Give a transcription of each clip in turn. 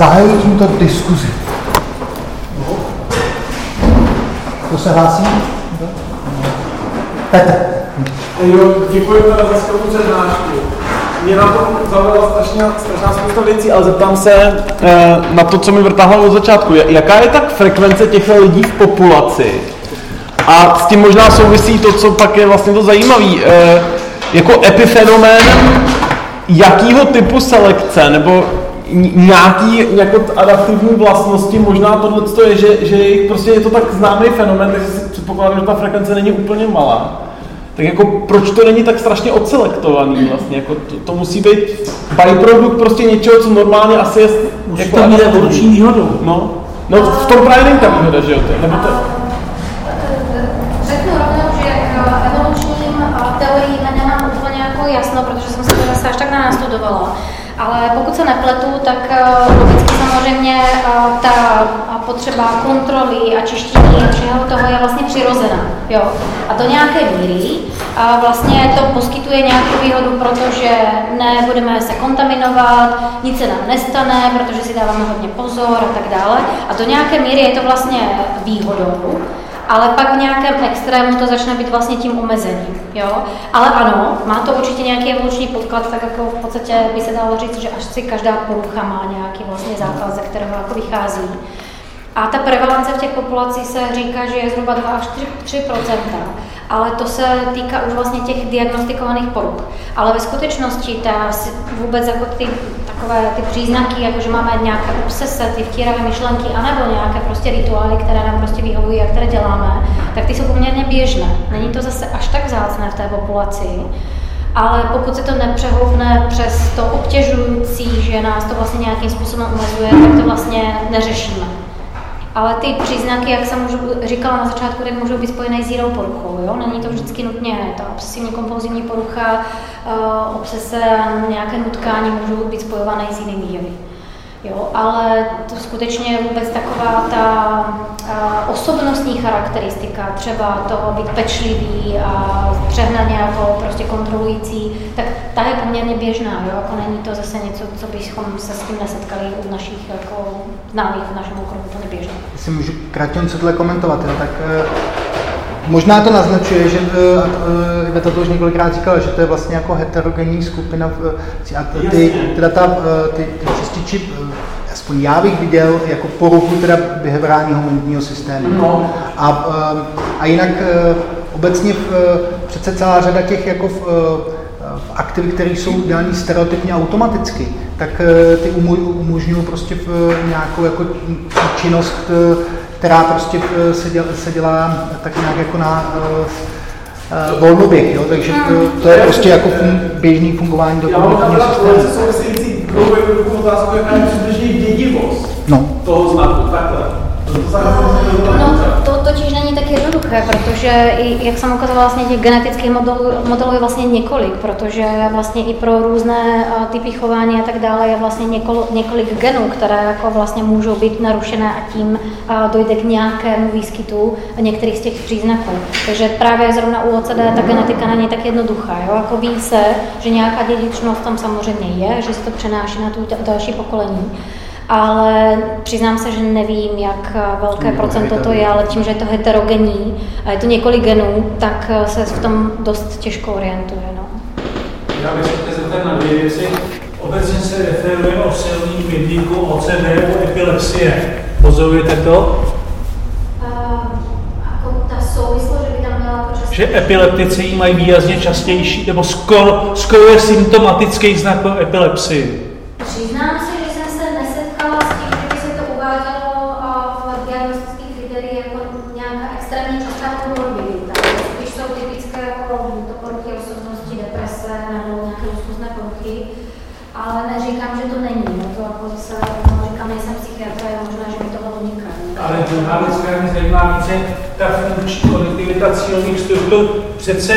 zahajuji tímto diskuzi. Kdo se hlásí? Petr. Jo, děkuji teda za skvělou přednášku. Mě na tom zaujala strašně, strašná spousta věcí, ale zeptám se eh, na to, co mi vrtáhlo od začátku. Jaká je tak frekvence těch lidí v populaci? A s tím možná souvisí to, co pak je vlastně to zajímavé. Eh, jako epifenomén jakýho typu selekce, nebo nějaký jako adaptivní vlastnosti, možná tohle je, že, že prostě je to tak známý fenomen, takže si předpokládám, že ta frekvence není úplně malá. Tak jako proč to není tak strašně odselektovaný vlastně, jako to, to musí být byprodukt prostě něčeho, co normálně asi je... Musí jako to mít evoluční výhodu. No, no v tom právě není ta výhoda, že jo? To, nebo to... Řeknu rovnou, že eh, evolučním eh, teoriím nemám úplně jako jasno, protože jsem se to zase až tak nenastudovala. Ale pokud se nepletu, tak eh, logicky samozřejmě eh, ta potřeba kontroly a čištění všeho toho je vlastně přirozená. Jo? A do nějaké míry a vlastně to poskytuje nějakou výhodu, protože nebudeme se kontaminovat, nic se nám nestane, protože si dáváme hodně pozor a tak dále. A do nějaké míry je to vlastně výhodou, ale pak v nějakém extrému to začne být vlastně tím omezením. Jo? Ale ano, má to určitě nějaký evoluční podklad, tak jako v podstatě by se dalo říct, že až si každá porucha má nějaký vlastně základ, ze kterého jako vychází. A ta prevalence v těch populacích se říká, že je zhruba 2 až 3, 3 ale to se týká už vlastně těch diagnostikovaných poruch. Ale ve skutečnosti ta vůbec jako ty takové ty příznaky, jako že máme nějaké obsese, ty vtíravé myšlenky, anebo nějaké prostě rituály, které nám prostě vyhovují a které děláme, tak ty jsou poměrně běžné. Není to zase až tak zácné v té populaci, ale pokud se to nepřehoupne přes to obtěžující, že nás to vlastně nějakým způsobem omezuje, tak to vlastně neřešíme. Ale ty příznaky, jak jsem říkala na začátku, tak můžou být spojené s jinou poruchou. Jo? Není to vždycky nutně ta obsesivní kompulzivní porucha, uh, obsese a nějaké nutkání můžou být spojované s jinými jevy. Jo, ale to skutečně vůbec taková ta osobnostní charakteristika, třeba toho být pečlivý a přehnaně jako prostě kontrolující, tak ta je poměrně běžná, jo, jako není to zase něco, co bychom se s tím nesetkali u našich jako známých v našem okruhu, to běžné. Jestli můžu krátce tohle komentovat, jo, tak e, Možná to naznačuje, že eh, Iveta to už několikrát říkala, že to je vlastně jako heterogenní skupina. A ty, teda ta, ty, ty čističi aspoň já bych viděl jako poruchu teda behaviorálního imunitního systému. No. A, eh, a jinak eh, obecně v, eh, přece celá řada těch jako v, v aktivit, které jsou dělané stereotypně automaticky, tak ty umožňují prostě v nějakou jako činnost, která prostě se dělá, se dělá tak nějak jako na volnoběh, jo? takže to, to je prostě jako fun, běžný fungování dokumentačního systému druhou jednoduchou otázku, jaká je přibližně dědivost no. toho znaku, takhle. No, to totiž není tak jednoduché, protože i, jak jsem ukazovala, vlastně těch genetických modelů, modelů je vlastně několik, protože vlastně i pro různé typy chování a tak dále je vlastně několik, několik genů, které jako vlastně můžou být narušené a tím dojde k nějakému výskytu některých z těch příznaků. Takže právě zrovna u OCD ta genetika není tak jednoduchá. Jo? Jako ví se, že nějaká dědičnost tam samozřejmě je, že se to přenáší na tu další pokolení ale přiznám se, že nevím, jak velké procento to je, ale tím, že je to heterogenní a je to několik genů, tak se v tom dost těžko orientuje. No. Já bych se zeptat na dvě věci. Obecně se referuje o silný bydlíku OCD u epilepsie. Pozorujete to? že epileptici mají výrazně častější, nebo skoro, skoro je symptomatický znak pro epilepsii. Přiznám se, druhá věc, která mě zajímá více, ta cílových struktur. Přece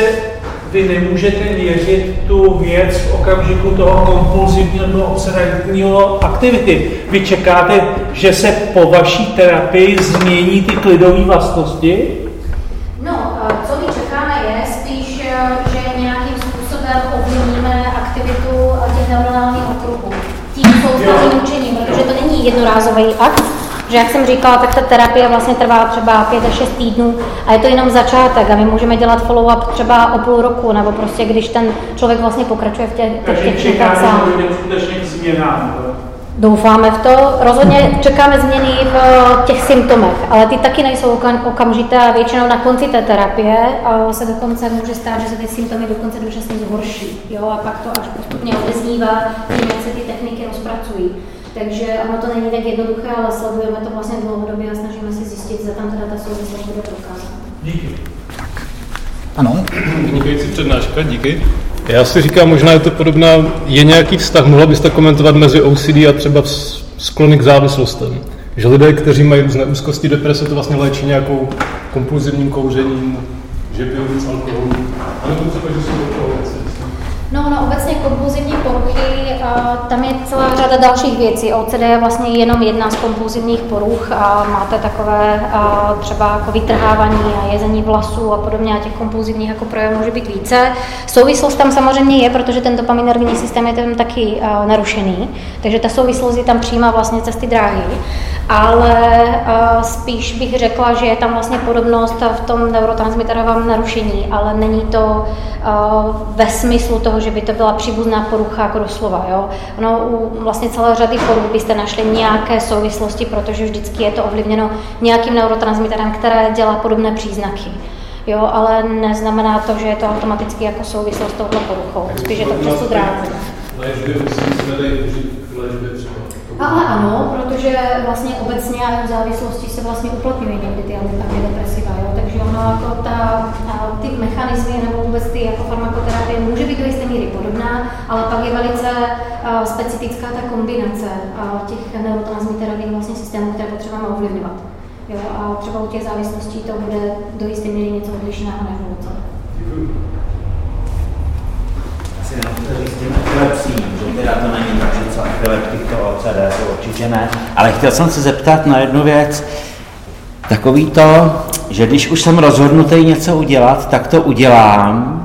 vy nemůžete měřit tu věc v okamžiku toho kompulzivního nebo obsedantního aktivity. Vy čekáte, že se po vaší terapii změní ty klidové vlastnosti? No, co my čekáme je spíš, že nějakým způsobem ovlivníme aktivitu těch neuronálních okruhů. Tím soustavným učením, protože to není jednorázový akt, že jak jsem říkala, tak ta terapie vlastně trvá třeba 5 až 6 týdnů a je to jenom začátek a my můžeme dělat follow-up třeba o půl roku, nebo prostě když ten člověk vlastně pokračuje v těch, těch, těch sám. skutečně k změnám. Doufáme v to. Rozhodně čekáme změny v těch symptomech, ale ty taky nejsou okamžité a většinou na konci té terapie se dokonce může stát, že se ty symptomy dokonce dočasně zhorší. Jo? A pak to až postupně odeznívá, tím, jak se ty techniky rozpracují. Takže ono to není tak jednoduché, ale sledujeme to vlastně dlouhodobě a snažíme se zjistit, zda tam teda ta souvislost bude prokázána. Díky. Ano. Vynikající přednáška, díky. Já si říkám, možná je to podobná, je nějaký vztah, mohla byste komentovat mezi OCD a třeba sklony k závislostem? Že lidé, kteří mají různé úzkosti, deprese, to vlastně léčí nějakou kompulzivním kouřením, že pijou víc alkoholu, a nebo třeba, že jsou No, no, obecně kompulzivní poruchy, tam je celá řada dalších věcí. OCD je vlastně jenom jedna z kompulzivních poruch a máte takové třeba jako vytrhávání a jezení vlasů a podobně a těch kompulzivních jako projevů může být více. Souvislost tam samozřejmě je, protože ten dopaminergní systém je tam taky narušený, takže ta souvislost je tam přímá vlastně cesty dráhy, ale spíš bych řekla, že je tam vlastně podobnost v tom neurotransmiterovém narušení, ale není to ve smyslu toho, že by to byla příbuzná porucha jako doslova. Jo? Ono u vlastně celé řady poruch byste našli nějaké souvislosti, protože vždycky je to ovlivněno nějakým neurotransmiterem, které dělá podobné příznaky. Jo, ale neznamená to, že je to automaticky jako souvislost s touhle poruchou. Spíš je to prostě dráze. Ale ano, protože vlastně obecně a v závislosti se vlastně uplatňují někdy ty antidepresiva, jo? takže ono jako ta, ty mechanizmy nebo vůbec ty jako farmakoterapie může být do jisté míry podobná, ale pak je velice uh, specifická ta kombinace uh, těch neurotransmiterových vlastně systémů, které potřebujeme ovlivňovat. Jo? A třeba u těch závislostí to bude do jisté míry něco odlišného nebo co. Asi jenom to říct že teda to není tak, že co epileptik to OCD, to určitě ne. Ale chtěl jsem se zeptat na jednu věc. Takový to, že když už jsem rozhodnutý něco udělat, tak to udělám.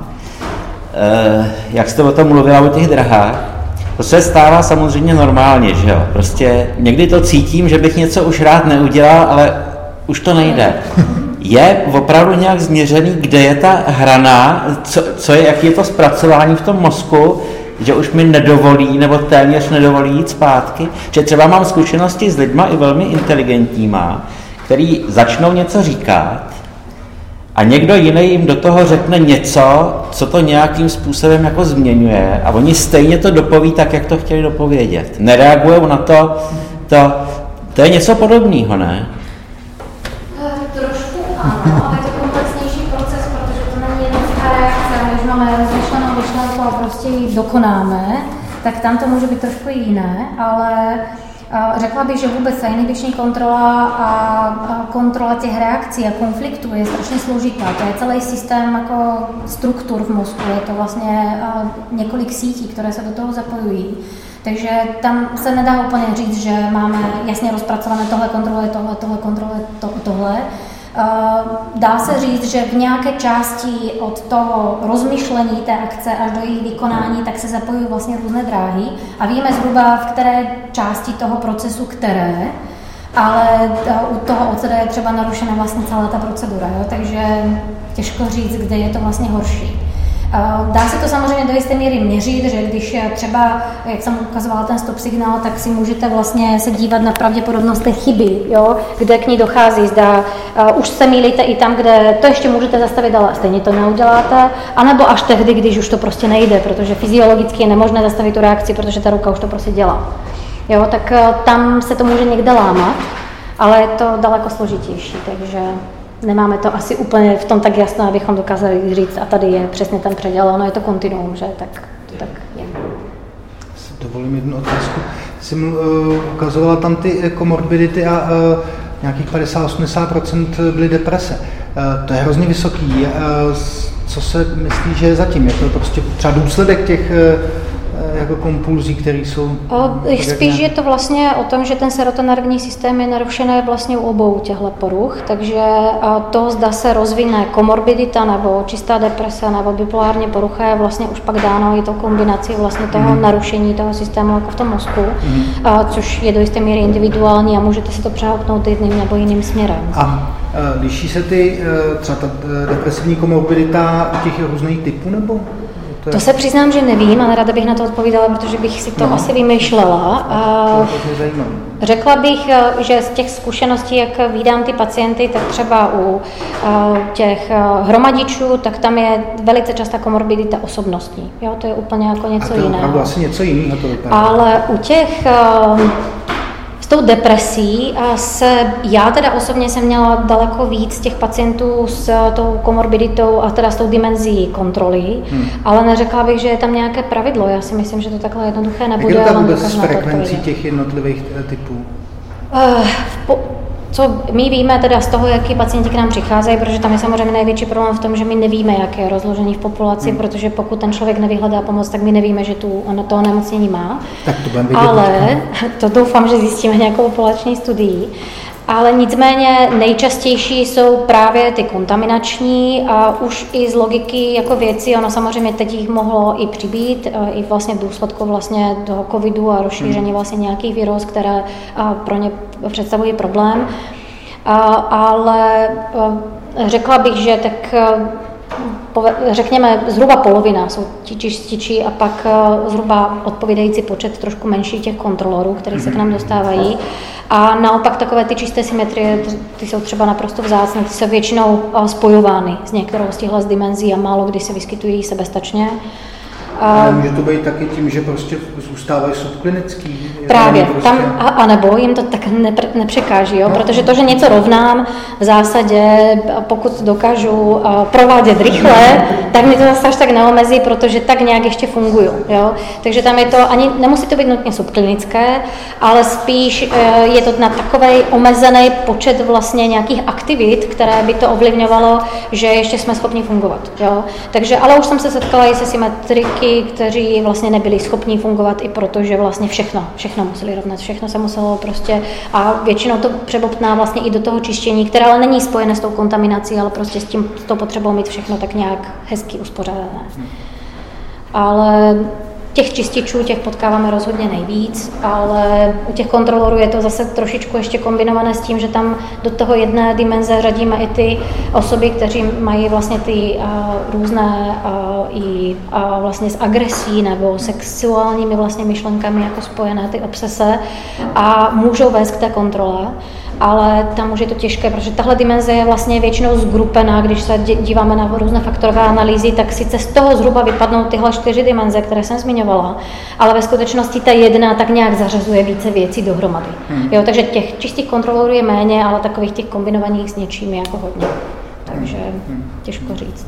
E, jak jste o tom mluvila o těch drahách, to se stává samozřejmě normálně, že jo? Prostě někdy to cítím, že bych něco už rád neudělal, ale už to nejde. Je opravdu nějak změřený, kde je ta hrana, co, co je, jaký je to zpracování v tom mozku, že už mi nedovolí, nebo téměř nedovolí jít zpátky. Že třeba mám zkušenosti s lidma i velmi inteligentníma, který začnou něco říkat a někdo jiný jim do toho řekne něco, co to nějakým způsobem jako změňuje a oni stejně to dopoví tak, jak to chtěli dopovědět. Nereagují na to, to, to je něco podobného, ne? Eh, trošku ano, ale je to komplexnější proces, protože to není jenom reakce, když máme rozmyšlenou myšlenku a prostě dokonáme, tak tam to může být trošku jiné, ale Řekla bych, že vůbec ta inhibiční kontrola a kontrola těch reakcí a konfliktů je strašně složitá. To je celý systém jako struktur v mozku, je to vlastně několik sítí, které se do toho zapojují. Takže tam se nedá úplně říct, že máme jasně rozpracované tohle kontroluje tohle, tohle kontroluje to, tohle. Eh, dá se říct, že v nějaké části od toho rozmyšlení té akce až do jejich vykonání, tak se zapojují vlastně různé dráhy a víme zhruba, v které části toho procesu které, ale eh, u toho OCD je třeba narušena vlastně celá ta procedura, jo? takže těžko říct, kde je to vlastně horší. Dá se to samozřejmě do jisté míry měřit, že když třeba, jak jsem ukazovala ten stop signál, tak si můžete vlastně se dívat na pravděpodobnost té chyby, jo, kde k ní dochází. Zda uh, už se mílíte i tam, kde to ještě můžete zastavit, ale stejně to neuděláte, anebo až tehdy, když už to prostě nejde, protože fyziologicky je nemožné zastavit tu reakci, protože ta ruka už to prostě dělá. Jo, tak tam se to může někde lámat, ale je to daleko složitější, takže nemáme to asi úplně v tom tak jasno, abychom dokázali říct, a tady je přesně ten předěl, ono je to kontinuum, že? Tak, tak je. Dovolím jednu otázku. Jsi uh, ukazovala tam ty komorbidity a uh, nějakých 50-80% byly deprese. Uh, to je hrozně vysoký. Uh, co se myslí, že je zatím? Je to prostě třeba důsledek těch uh, eh, jako kompulzí, které jsou... O, spíš je to vlastně o tom, že ten serotonervní systém je narušený vlastně u obou těchto poruch, takže to zda se rozvine komorbidita nebo čistá deprese nebo bipolární porucha je vlastně už pak dáno i to kombinací vlastně toho mm. narušení toho systému jako v tom mozku, mm. a, což je do jisté míry individuální a můžete si to přehoupnout jedným nebo jiným směrem. A liší se ty, třeba ta depresivní komorbidita u těch různých typů nebo? To, to se přiznám, že nevím, ale ráda bych na to odpovídala, protože bych si to no. asi vymýšlela. A řekla bych, eh, že z těch zkušeností, jak vídám ty pacienty, tak třeba u eh, těch eh, hromadičů, tak tam je velice častá komorbidita osobnostní. Jo, to je úplně jako něco jiného. A to asi něco jiného to vypadá. Ale u těch tou depresí se, já teda osobně jsem měla daleko víc těch pacientů s tou komorbiditou a teda s tou dimenzí kontroly, hmm. ale neřekla bych, že je tam nějaké pravidlo. Já si myslím, že to takhle jednoduché nebude. Jak je to vůbec s frekvencí těch jednotlivých typů? Uh, po, co my víme teda z toho, jaký pacienti k nám přicházejí, protože tam je samozřejmě největší problém v tom, že my nevíme, jaké je rozložení v populaci, hmm. protože pokud ten člověk nevyhledá pomoc, tak my nevíme, že tu on to onemocnění má. Tak to budeme Ale to doufám, že zjistíme nějakou populační studii. Ale nicméně nejčastější jsou právě ty kontaminační a už i z logiky jako věci, ono samozřejmě teď jich mohlo i přibít, e, i vlastně v důsledku vlastně toho covidu a rozšíření hmm. vlastně nějakých virus, které pro ně představují problém. Ale e, řekla bych, že tak e, řekněme, zhruba polovina jsou ti čističi a pak zhruba odpovídající počet trošku menší těch kontrolorů, kteří se k nám mhm. dostávají. A naopak takové ty čisté symetrie, ty jsou třeba naprosto vzácné, ty jsou většinou spojovány s některou z těchto dimenzí a málo kdy se vyskytují sebestačně. Ale může to být taky tím, že prostě zůstávají subklinický? Právě, prostě... tam, a, a nebo jim to tak nepr, nepřekáží, jo? No. protože to, že něco rovnám, v zásadě, pokud dokážu provádět rychle, tak mi to zase až tak neomezí, protože tak nějak ještě fungují. Jo? Takže tam je to, ani nemusí to být nutně subklinické, ale spíš uh, je to na takový omezený počet vlastně nějakých aktivit, které by to ovlivňovalo, že ještě jsme schopni fungovat. Jo? Takže, ale už jsem se setkala i se symetriky, kteří vlastně nebyli schopni fungovat i proto, že vlastně všechno, všechno museli rovnat, všechno se muselo prostě a většinou to přebobtná vlastně i do toho čištění, které ale není spojené s tou kontaminací, ale prostě s tím, s tou potřebou mít všechno tak nějak hezky uspořádané. Ale Těch čističů, těch potkáváme rozhodně nejvíc, ale u těch kontrolorů je to zase trošičku ještě kombinované s tím, že tam do toho jedné dimenze řadíme i ty osoby, kteří mají vlastně ty uh, různé uh, i uh, vlastně s agresí nebo sexuálními vlastně myšlenkami jako spojené ty obsese a můžou vést k té kontrole ale tam už je to těžké, protože tahle dimenze je vlastně většinou zgrupená, když se díváme na různé faktorové analýzy, tak sice z toho zhruba vypadnou tyhle čtyři dimenze, které jsem zmiňovala, ale ve skutečnosti ta jedna tak nějak zařazuje více věcí dohromady. Hmm. Jo, takže těch čistých kontrolorů je méně, ale takových těch kombinovaných s něčím je jako hodně. Takže hmm. těžko říct.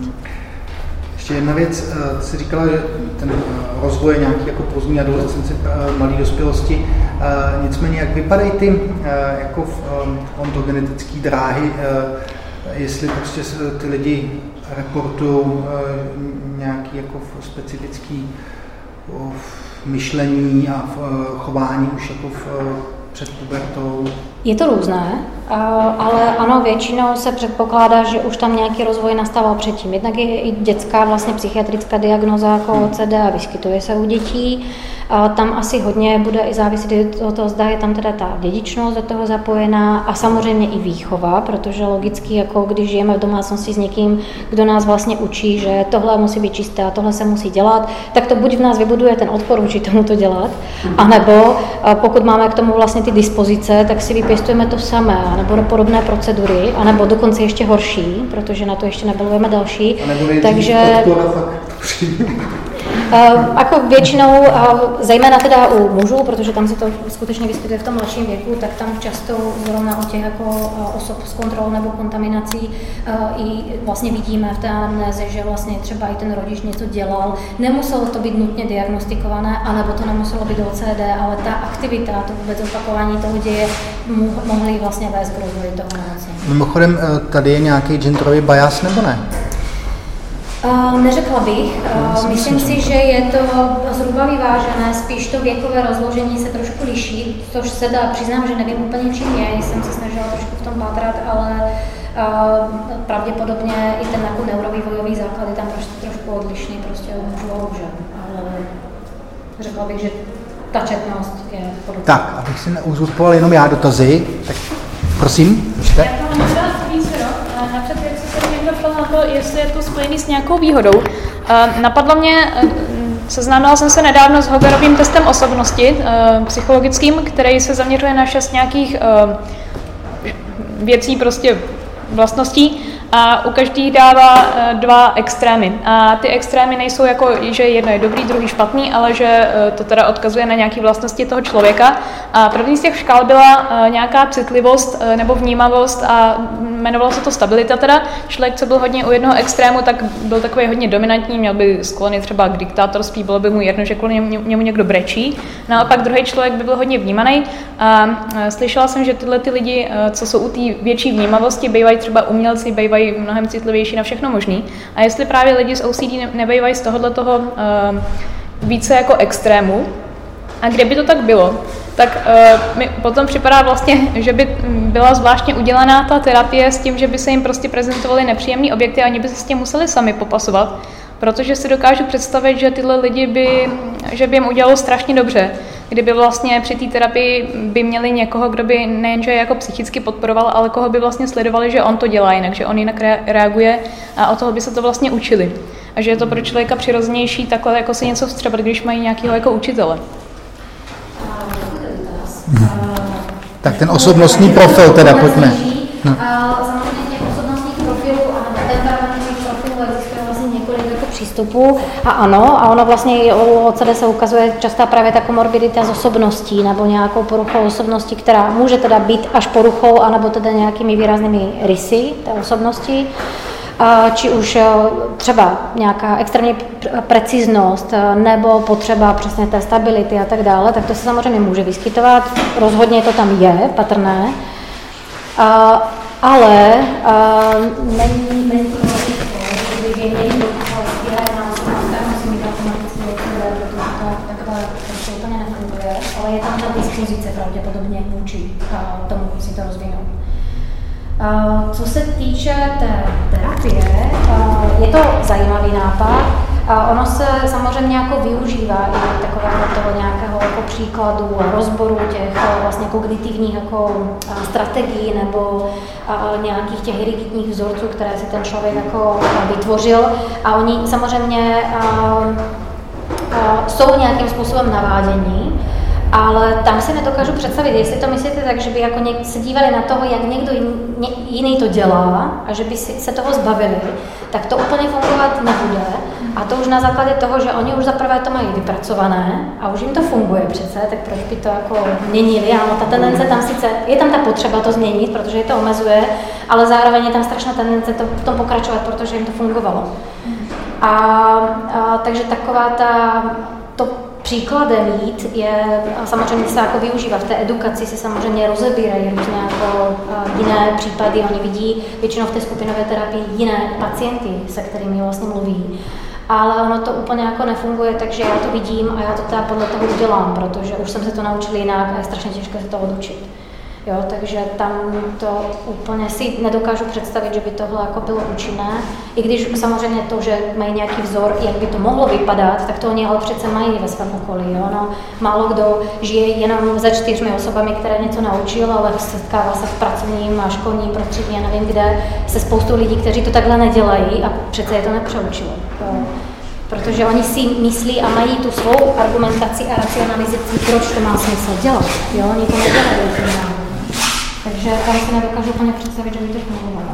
Ještě jedna věc, eh, jsi říkala, že ten eh, rozvoj je nějaký jako pozdní adolescenci, eh, malé dospělosti. Nicméně, jak vypadají ty jako ontogenetické dráhy, jestli prostě ty lidi reportují nějaký jako specifický myšlení a chování už jako v, před pubertou? Je to různé, ale ano, většinou se předpokládá, že už tam nějaký rozvoj nastával předtím. Jednak je i dětská vlastně psychiatrická diagnoza jako OCD a vyskytuje se u dětí. A tam asi hodně bude i záviset od toho, zda je tam teda ta dědičnost do toho zapojená a samozřejmě i výchova, protože logicky, jako když žijeme v domácnosti s někým, kdo nás vlastně učí, že tohle musí být čisté a tohle se musí dělat, tak to buď v nás vybuduje ten odpor vůči tomu to dělat, anebo pokud máme k tomu vlastně ty dispozice, tak si vypěstujeme to samé, nebo podobné procedury, anebo dokonce ještě horší, protože na to ještě nebudujeme další. Takže... Uh, jako většinou, uh, zejména teda u mužů, protože tam se to skutečně vyskytuje v tom mladším věku, tak tam často zrovna u těch jako uh, osob s kontrolou nebo kontaminací i vlastně vidíme v té anamnéze, že vlastně třeba i ten rodič něco dělal. Nemuselo to být nutně diagnostikované, anebo to nemuselo být OCD, ale ta aktivita, to vůbec opakování toho děje mohly vlastně vést k rozvoji toho nemocnění. Mimochodem, tady je nějaký genderový bias nebo ne? Uh, neřekla bych. Uh, myslím si, že je to zhruba vyvážené, spíš to věkové rozložení se trošku liší, což se dá, přiznám, že nevím úplně čím je, jsem se snažila trošku v tom pátrat, ale uh, pravděpodobně i ten jako neurovývojový základ je tam trošku, trošku odlišný, prostě žen. Ale řekla bych, že ta četnost je podobná. Tak, abych si neuzurpoval jenom já dotazy, tak prosím, můžete. Já to mám na to, jestli je to spojený s nějakou výhodou. Napadlo mě, seznámila jsem se nedávno s Hogarovým testem osobnosti psychologickým, který se zaměřuje na šest nějakých věcí, prostě vlastností a u každých dává eh, dva extrémy. A ty extrémy nejsou jako, že jedno je dobrý, druhý špatný, ale že eh, to teda odkazuje na nějaké vlastnosti toho člověka. A první z těch škál byla eh, nějaká citlivost nebo vnímavost a jmenovalo se to stabilita teda. Člověk, co byl hodně u jednoho extrému, tak byl takový hodně dominantní, měl by sklony třeba k diktátorství, bylo by mu jedno, že kvůli němu někdo brečí. Naopak druhý člověk by byl hodně vnímaný. A slyšela jsem, že tyhle ty lidi, co jsou u té větší vnímavosti, bývají třeba umělci, bývají bývají mnohem citlivější na všechno možný. A jestli právě lidi z OCD nebývají z tohohle toho uh, více jako extrému, a kdyby to tak bylo, tak uh, mi potom připadá vlastně, že by byla zvláštně udělaná ta terapie s tím, že by se jim prostě prezentovaly nepříjemné objekty a oni by se s tím museli sami popasovat, protože si dokážu představit, že tyhle lidi by, že by jim udělalo strašně dobře, kdyby vlastně při té terapii by měli někoho, kdo by nejenže jako psychicky podporoval, ale koho by vlastně sledovali, že on to dělá jinak, že on jinak reaguje a o toho by se to vlastně učili. A že je to pro člověka přirozenější takhle jako si něco vstřebat, když mají nějakého jako učitele. Tak ten osobnostní profil teda, pojďme. No. Přístupů a ano, a ono vlastně i u OCD se ukazuje častá právě ta komorbidita z osobností nebo nějakou poruchou osobnosti, která může teda být až poruchou, anebo teda nějakými výraznými rysy té osobnosti. Či už e, třeba nějaká extrémní preciznost e, nebo potřeba přesně té stability a tak dále, tak to se samozřejmě může vyskytovat. Rozhodně to tam je patrné, ale není, není není ale je tam ta dispozice pravděpodobně vůči tomu si to rozvinout. Co se týče té terapie, je to zajímavý nápad. Ono se samozřejmě jako využívá i takového toho nějakého jako příkladu a rozboru těch vlastně kognitivních jako strategií nebo nějakých těch rigidních vzorců, které si ten člověk jako vytvořil. A oni samozřejmě jsou nějakým způsobem navádění ale tam si nedokážu představit, jestli to myslíte tak, že by jako něk- se dívali na toho, jak někdo jiný to dělá a že by si se toho zbavili, tak to úplně fungovat nebude. A to už na základě toho, že oni už zaprvé to mají vypracované a už jim to funguje přece, tak proč by to jako měnili? Ano, ta tendence tam sice, je tam ta potřeba to změnit, protože je to omezuje, ale zároveň je tam strašná tendence to v tom pokračovat, protože jim to fungovalo. A, a takže taková ta, to příkladem jít je, samozřejmě se jako využívá v té edukaci, se samozřejmě rozebírají různé jako jiné případy, oni vidí většinou v té skupinové terapii jiné pacienty, se kterými vlastně mluví. Ale ono to úplně jako nefunguje, takže já to vidím a já to teda podle toho udělám, protože už jsem se to naučil jinak a je strašně těžké se to odučit. Jo, takže tam to úplně si nedokážu představit, že by tohle jako bylo účinné. I když samozřejmě to, že mají nějaký vzor, jak by to mohlo vypadat, tak to oni ale přece mají ve svém okolí. Jo? No, málo kdo žije jenom za čtyřmi osobami, které něco naučil, ale setkává se v pracovním a školním prostředí, já nevím kde, se spoustou lidí, kteří to takhle nedělají a přece je to nepřeučilo. Jo? protože oni si myslí a mají tu svou argumentaci a racionalizaci, proč to má smysl dělat. Jo? Oni to nedělají takže tady si nedokážu úplně představit, že by to fungovalo.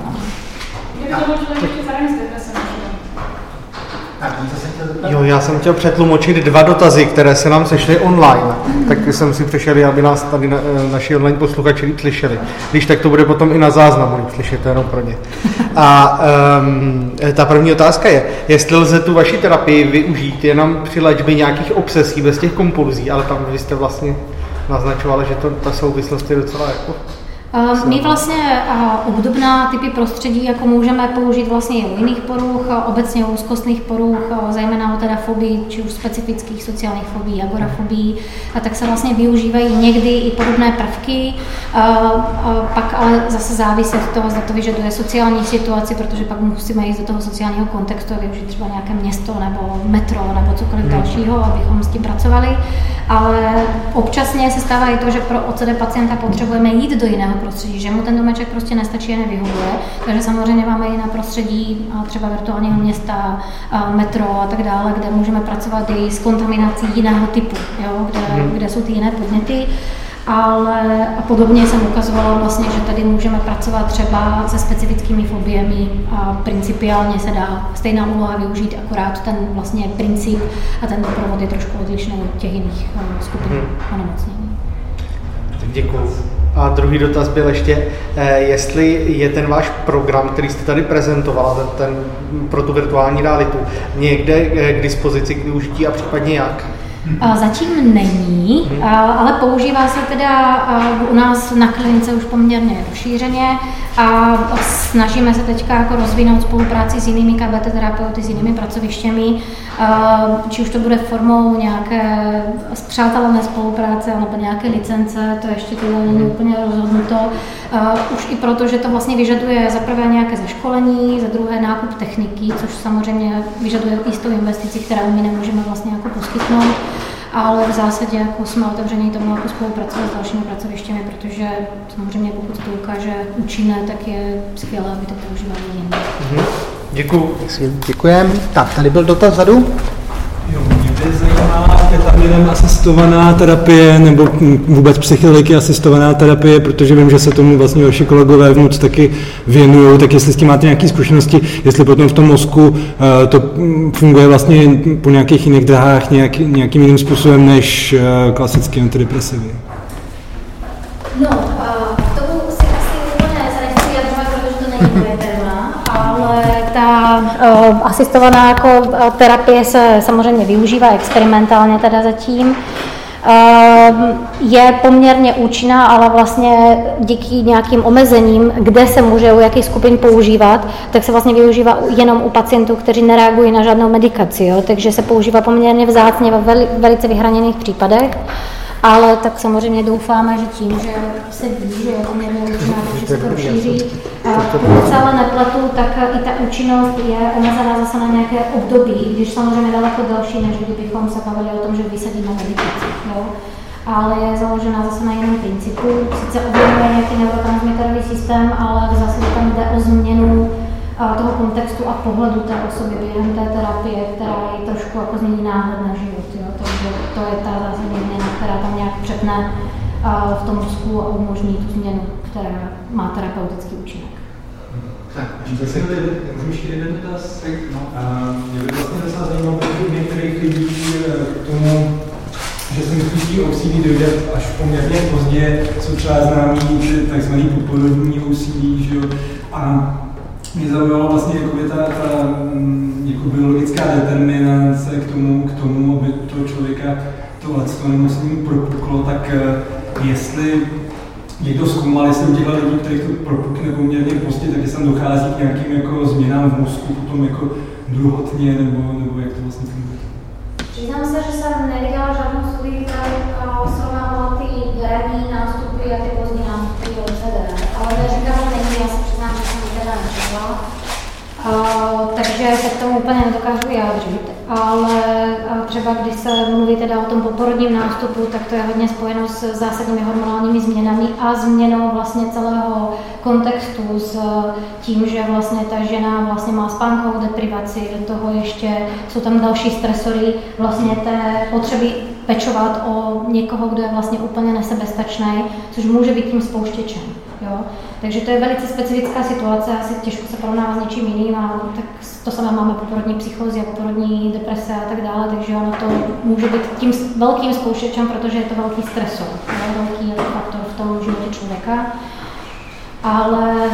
Jo, já jsem chtěl přetlumočit dva dotazy, které se nám sešly online. Tak jsem si přešel, aby nás tady na, eh, naši online posluchači slyšeli. Když tak to bude potom i na záznamu, když slyšíte jenom pro ně. A um, ta první otázka je, jestli lze tu vaši terapii využít jenom při léčbě nějakých obsesí bez těch kompulzí, ale tam vy jste vlastně naznačovali, že to, ta souvislost je docela jako My vlastně obdobná typy prostředí jako můžeme použít vlastně i u jiných poruch, obecně u úzkostných poruch, zejména u teda fobii, či už specifických sociálních fobí, agorafobií, a tak se vlastně využívají někdy i podobné prvky, uh, pak ale zase závisí od toho, zda to vyžaduje sociální situaci, protože pak musíme jít do toho sociálního kontextu a využít třeba nějaké město nebo metro nebo cokoliv dalšího, abychom s tím pracovali. Ale občasně se stává i to, že pro OCD pacienta potřebujeme jít do jiného prostředí, že mu ten domeček prostě nestačí a nevyhovuje. Takže samozřejmě máme jiné prostředí, a třeba virtuálního města, metro a tak dále, kde můžeme pracovat i s kontaminací jiného typu, jo, kde, kde jsou ty jiné podněty. Ale a podobně jsem ukazovala vlastně, že tady můžeme pracovat třeba se specifickými fobiemi a principiálně se dá stejná úloha využít, akorát ten vlastně princip a ten doprovod je trošku odlišný od těch jiných eh, skupin onemocnění. Tak děkuji. A druhý dotaz byl ještě, eh, jestli je ten váš program, který jste tady prezentovala, ten, ten pro tu virtuální realitu, někde eh, k dispozici k využití a případně jak? Zatím není, ale používá se teda u nás na klinice už poměrně rozšířeně a snažíme se teďka jako rozvinout spolupráci s jinými KBT terapeuty, s jinými pracovištěmi, či už to bude formou nějaké zpřátelené spolupráce nebo nějaké licence, to ještě teda není úplně rozhodnuto. Už i proto, že to vlastně vyžaduje za prvé nějaké zaškolení, za druhé nákup techniky, což samozřejmě vyžaduje jistou investici, kterou my nemůžeme vlastně jako poskytnout ale v zásadě jako jsme otevření tomu jako spolupracovat s dalšími pracovištěmi, protože samozřejmě pokud to ukáže účinné, tak je skvělé, aby to používali jinde. Děkuji. Děkujeme. Tak, tady byl dotaz vzadu. Jo, mě by zajímala ketaminem asistovaná terapie nebo vůbec psychedeliky asistovaná terapie, protože vím, že se tomu vlastně vaši kolegové moc taky věnují, tak jestli s tím máte nějaké zkušenosti, jestli potom v tom mozku eh, to hm, funguje vlastně po nějakých jiných drahách nějak, nějakým jiným způsobem než eh, klasické antidepresivy. Uh, asistovaná jako uh, terapie se samozřejmě využívá experimentálně teda zatím. Uh, je poměrně účinná, ale vlastně díky nějakým omezením, kde se může u jakých skupin používat, tak se vlastně využívá jenom u pacientů, kteří nereagují na žádnou medikaci. Jo? Takže se používá poměrně vzácně ve veli, velice vyhraněných případech. Ale tak samozřejmě doufáme, že tím, že se ví, že je poměrně účinná, takže se to rozšíří. A Pokud se ale nepletu, tak i ta účinnost je omezená zase na nějaké období, když samozřejmě daleko delší, než kdybychom se bavili o tom, že vysadíme medikaci. Jo? ale je založená zase na jiném principu. Sice objevuje nějaký neurotransmiterový systém, ale v zásadě tam jde o změnu toho kontextu a pohledu té osoby během té terapie, která je trošku jako změní náhled na život. Jo? Takže to je ta přepne a, v tom mozku a umožní tu změnu, která má terapeutický účinek. Tak, zase můžu ještě jeden dotaz? No. Mě by vlastně docela zajímalo, protože některých lidí eh, k tomu, že se myslí OCD dojde až poměrně pozdě, jsou třeba známí takzvaný podporodní OCD, že jo, a mě zaujalo vlastně jakoby ta, ta mm, jako biologická determinace k tomu, k tomu, aby toho člověka to lecto nemocnění propuklo, tak eh, jestli někdo zkoumal, jestli u těchto lidí, kterých to propukne poměrně pozdě, tak jestli tam dochází k nějakým jako změnám v mozku potom jako druhotně, nebo, nebo jak to vlastně funguje. Přiznám se, že jsem neviděla žádnou studii, která srovnávala ty ranní nástupy a ty pozdní nástupy OCD. Ale neříkám, není, já se přiznám, že jsem teda nečetla. Takže se k tomu úplně nedokážu vyjádřit, ale třeba když se mluví teda o tom poporodním nástupu, tak to je hodně spojeno s zásadními hormonálními změnami a změnou vlastně celého kontextu s uh, tím, že vlastně ta žena vlastně má spánkovou deprivaci, do toho ještě jsou tam další stresory vlastně té potřeby pečovat o někoho, kdo je vlastně úplně nesebestačný, což může být tím spouštěčem. Jo? Takže to je velice specifická situace, asi těžko se porovnává s něčím jiným, a tak to samé máme poporodní psychózy a poporodní deprese a tak dále, takže ono to může být tím velkým zkoušečem, protože je to velký stresor, velký faktor v tom životě člověka. Ale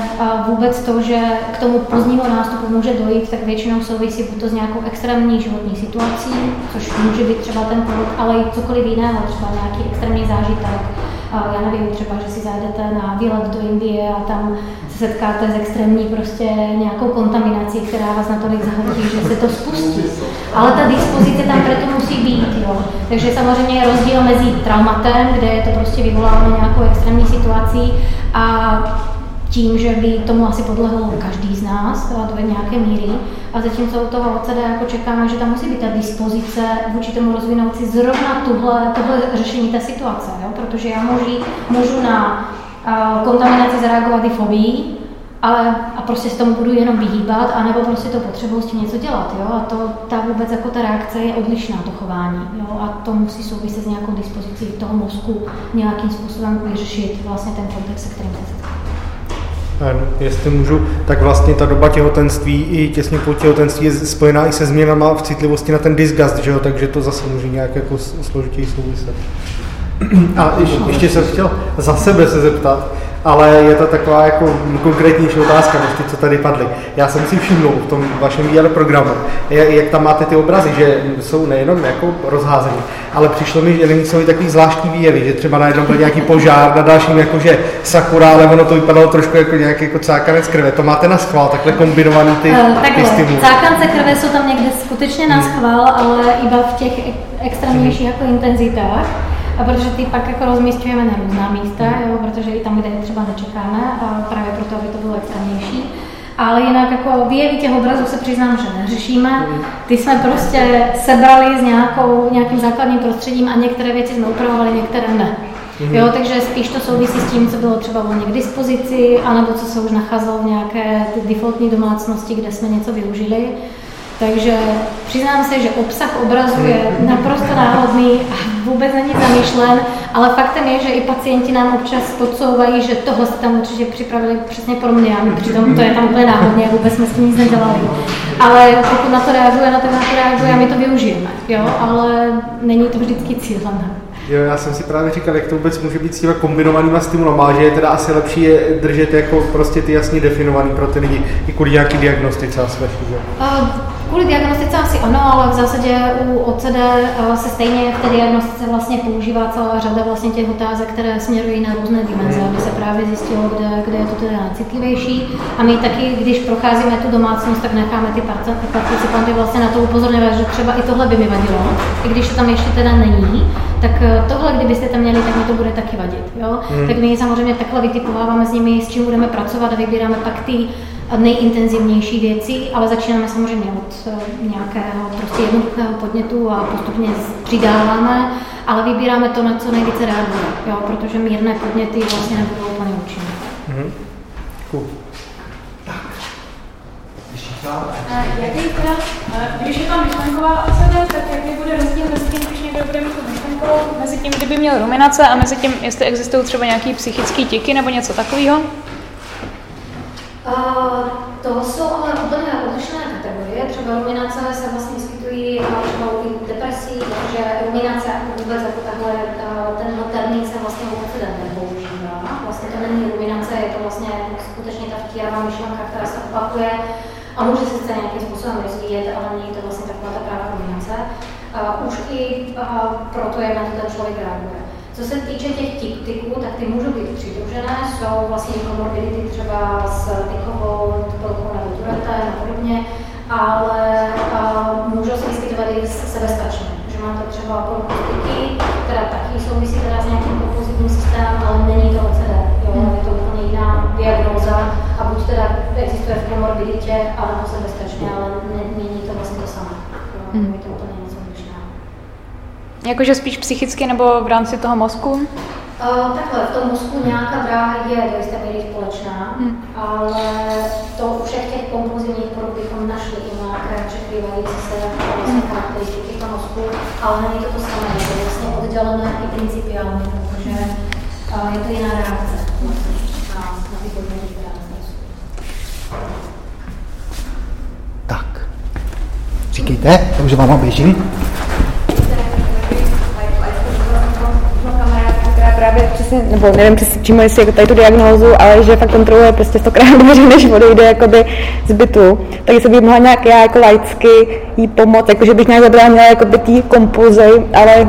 vůbec to, že k tomu pozdnímu nástupu může dojít, tak většinou souvisí buď to s nějakou extrémní životní situací, což může být třeba ten porod, ale i cokoliv jiného, třeba nějaký extrémní zážitek, já nevím, třeba, že si zajdete na výlet do Indie a tam se setkáte s extrémní prostě nějakou kontaminací, která vás natolik zahltí, že se to spustí. Ale ta dispozice tam proto musí být, jo. Takže samozřejmě je rozdíl mezi traumatem, kde je to prostě vyvoláno nějakou extrémní situací a tím, že by tomu asi podlehl každý z nás, teda do nějaké míry. A zatímco u toho OCD jako čekáme, že tam musí být ta dispozice vůči tomu rozvinout si zrovna tuhle, tohle řešení té situace, jo? protože já můžu, můžu na uh, kontaminaci zareagovat i fobii, ale a prostě se tomu budu jenom vyhýbat, anebo prostě to potřebuji s tím něco dělat, jo, a to, ta vůbec jako ta reakce je odlišná, to chování, jo, a to musí souviset s nějakou dispozicí toho mozku nějakým způsobem vyřešit vlastně ten kontext, se kterým se setká. Jestli můžu, tak vlastně ta doba těhotenství i těsně po těhotenství je spojená i se změnama v citlivosti na ten disgust, že jo? takže to zase může nějak jako složitěji souviset. A ještě, jsem chtěl za sebe se zeptat, ale je to taková jako konkrétnější otázka, než ty, co tady padly. Já jsem si všiml v tom vašem VR programu, jak tam máte ty obrazy, že jsou nejenom jako rozházené, ale přišlo mi, že není jsou takový zvláštní výjevy, že třeba najednou byl nějaký požár, na dalším jakože sakura, ale ono to vypadalo trošku jako nějaký jako cákanec krve. To máte na schvál, takhle kombinovaný ty, uh, takhle, ty Cákance krve jsou tam někde skutečně na schvál, ale iba v těch extrémnějších jako intenzitách. A protože ty pak jako rozmístujeme na různá místa, jo, protože i tam, kde je třeba nečekáme, a právě proto, aby to bylo extrémnější. Ale jinak jako výjevy těch obrazů se přiznám, že neřešíme. Ty jsme prostě sebrali s nějakou, nějakým základním prostředím a některé věci jsme upravovali, některé ne. Mhm. Jo, takže spíš to souvisí s tím, co bylo třeba volně k dispozici, anebo co se už nacházelo v nějaké defaultní domácnosti, kde jsme něco využili. Takže přiznám se, že obsah obrazu je naprosto náhodný a vůbec není zamýšlen, ale faktem je, že i pacienti nám občas podsouvají, že tohle se tam určitě připravili přesně pro mě a my přitom to je tam úplně náhodně, vůbec jsme s tím nic nedělali. Ale pokud na to reaguje, no tak na to reaguje a my to využijeme, jo, ale není to vždycky cílené. Jo, já jsem si právě říkal, jak to vůbec může být s těma kombinovanýma stimulama, že je teda asi lepší je držet jako prostě ty jasně definovaný pro ty lidi, i kvůli nějaký diagnostice asi že? Kvůli diagnostice asi ano, ale v zásadě u OCD uh, se stejně v té diagnostice vlastně používá celá řada vlastně těch otázek, které směrují na různé dimenze, aby se právě zjistilo, kde, kde je to teda citlivější. A my taky, když procházíme tu domácnost, tak necháme ty participanty vlastně na to upozorňovat, že třeba i tohle by mi vadilo, i když to tam ještě teda není, tak eh, tohle, kdybyste tam měli, tak mi to bude taky vadit. Jo? Hmm. Tak my samozřejmě takhle vytipováváme s nimi, s čím budeme pracovat a vybíráme pak ty nejintenzivnější věci, ale začínáme samozřejmě od eh, nějakého prostě jednoduchého podnětu a postupně přidáváme, ale vybíráme to, na co nejvíce reaguje, jo? protože mírné podněty vlastně nebudou úplně účinné. Hmm. Cool. Jaký teda, když je tam myšlenková OCD, tak jaký bude rozdíl mezi tím, když někdo bude mít myšlenkovou, mezi tím, kdyby měl ruminace a mezi tím, jestli existují třeba nějaký psychický tiky nebo něco takového? To jsou ale úplně odlišné kategorie. Třeba ruminace se vlastně vyskytují třeba u depresí, takže ruminace vůbec jako takhle, tenhle termín se vlastně vůbec nepoužívá. Vlastně to není ruminace, je to vlastně skutečně ta vtíravá myšlenka, která se opakuje a může se nějakým způsobem rozvíjet, ale není to vlastně taková ta prává kombinace. Uh, už i proto, jak na to ten člověk reaguje. Co se týče těch tyků, tak ty můžou být přidružené, jsou vlastně komorbidity třeba s tykovou tepelkou nebo turetem a podobně, ale uh, můžou se vyskytovat i sebestačně. Že máte třeba poruchu která taky souvisí teda s nějakým kompozitním systémem, ale není to OCD. Jo? Hmm. Je to úplně jiná diagnóza a buď teda existuje v komorbiditě, alebo sebestačně, ale není to vlastně to samé. Hmm. Je to úplně. Jakože spíš psychicky nebo v rámci toho mozku? Uh, takhle, v tom mozku nějaká dráha je do jisté míry společná, hmm. ale to u všech těch kompulzivních poruch bychom našli i nějaké překrývající se hmm. charakteristiky toho mozku, ale není to to samé, je to vlastně oddělené i principiálně, protože uh, je to jiná reakce vlastně, na, na ty podmínky, Tak. Říkejte, takže vám běžím. Právě přesně, nebo nevím přesně přímo, jestli jako tady tu diagnózu, ale že fakt kontroluje prostě stokrát dveře, než odejde jakoby z bytu, tak se bych mohla nějak já jako laicky jí pomoct, jakože bych nějak zabránila jakoby tý kompulzi, ale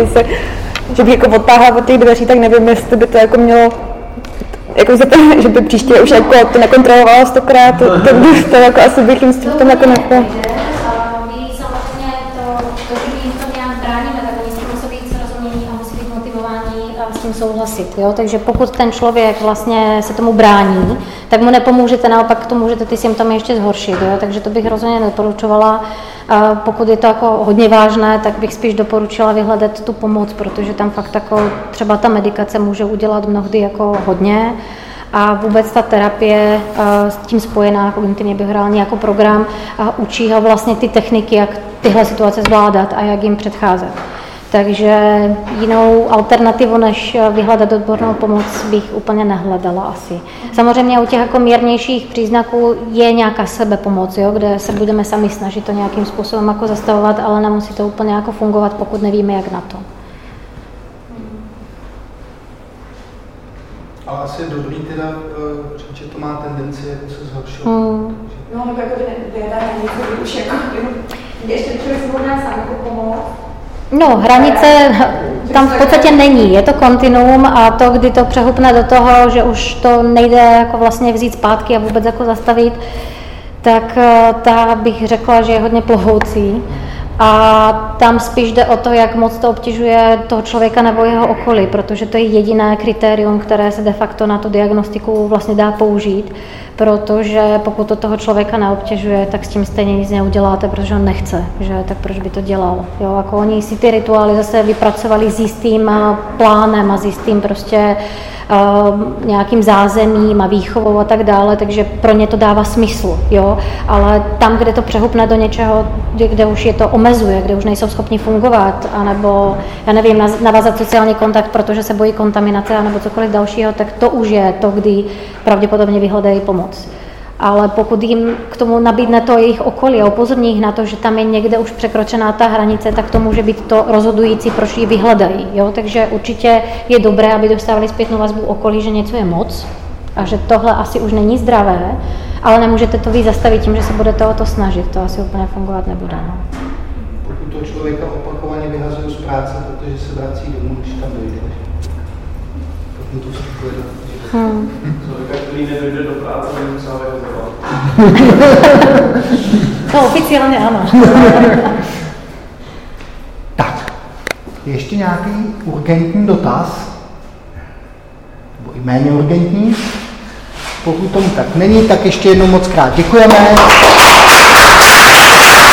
zase že bych jako odtáhla od těch dveří, tak nevím, jestli by to jako mělo jako za to, že by příště už jako to nekontrolovala stokrát, to, to, bych to jako asi bych jim s tím to jako nepo... souhlasit. Jo? Takže pokud ten člověk vlastně se tomu brání, tak mu nepomůžete, naopak to můžete ty symptomy ještě zhoršit. Jo? Takže to bych rozhodně nedoporučovala. A pokud je to jako hodně vážné, tak bych spíš doporučila vyhledat tu pomoc, protože tam fakt jako třeba ta medikace může udělat mnohdy jako hodně a vůbec ta terapie a s tím spojená kognitivně behaviorální jako program a učí ho vlastně ty techniky, jak tyhle situace zvládat a jak jim předcházet. Takže jinou alternativu, než vyhledat odbornou pomoc, bych úplně nehledala asi. Samozřejmě u těch jako mírnějších příznaků je nějaká sebepomoc, jo, kde se budeme sami snažit to nějakým způsobem jako zastavovat, ale nemusí to úplně jako fungovat, pokud nevíme, jak na to. Ale asi je dobrý teda eh, říct, že to má tendenci jako se zhoršovat. Hmm. No, tak jako to je ta hranice, kdy už jako, kdy ještě člověk si možná sám jako pomoct. No, hranice tam v podstatě není, je to kontinuum a to, kdy to přehupne do toho, že už to nejde jako vlastně vzít zpátky a vůbec jako zastavit, tak eh, ta bych řekla, že je hodně plohoucí. A tam spíš jde o to, jak moc to obtěžuje toho člověka nebo jeho okolí, protože to je jediné kritérium, které se de facto na tu diagnostiku vlastně dá použít, protože pokud to toho člověka neobtěžuje, tak s tím stejně nic neuděláte, protože on nechce, že tak proč by to dělal. Jo, jako oni si ty rituály zase vypracovali s jistým eh, plánem a s jistým prostě uh, nějakým zázemím a výchovou a tak dále, takže pro ně to dává smysl, jo, ale tam, kde to přehupne do něčeho, kde, kde už je to omezuje, kde už nejsou schopni fungovat, anebo, já nevím, navázat sociální kontakt, protože se bojí kontaminace, nebo cokoliv dalšího, tak to už je to, kdy pravděpodobně vyhledají pomoc. Ale pokud jim k tomu nabídne to jejich okolí a upozorní jich na to, že tam je někde už překročená ta hranice, tak to může být to rozhodující, proč ji vyhledají. Jo? Takže určitě je dobré, aby dostávali zpětnou vazbu okolí, že něco je moc a že tohle asi už není zdravé, ale nemůžete to víc zastavit tím, že se budete o to snažit. To asi úplně fungovat nebude. No. Pokud to člověka opakovaně vyhazují z práce, protože se vrací domů, když tam dojde. Potom to vstupuje do Hmm. Který nedojde do práce, vyhazovat. No, oficiálně ano. tak, ještě nějaký urgentní dotaz? Nebo i méně urgentní? Pokud tomu tak není, tak ještě jednou moc krát děkujeme.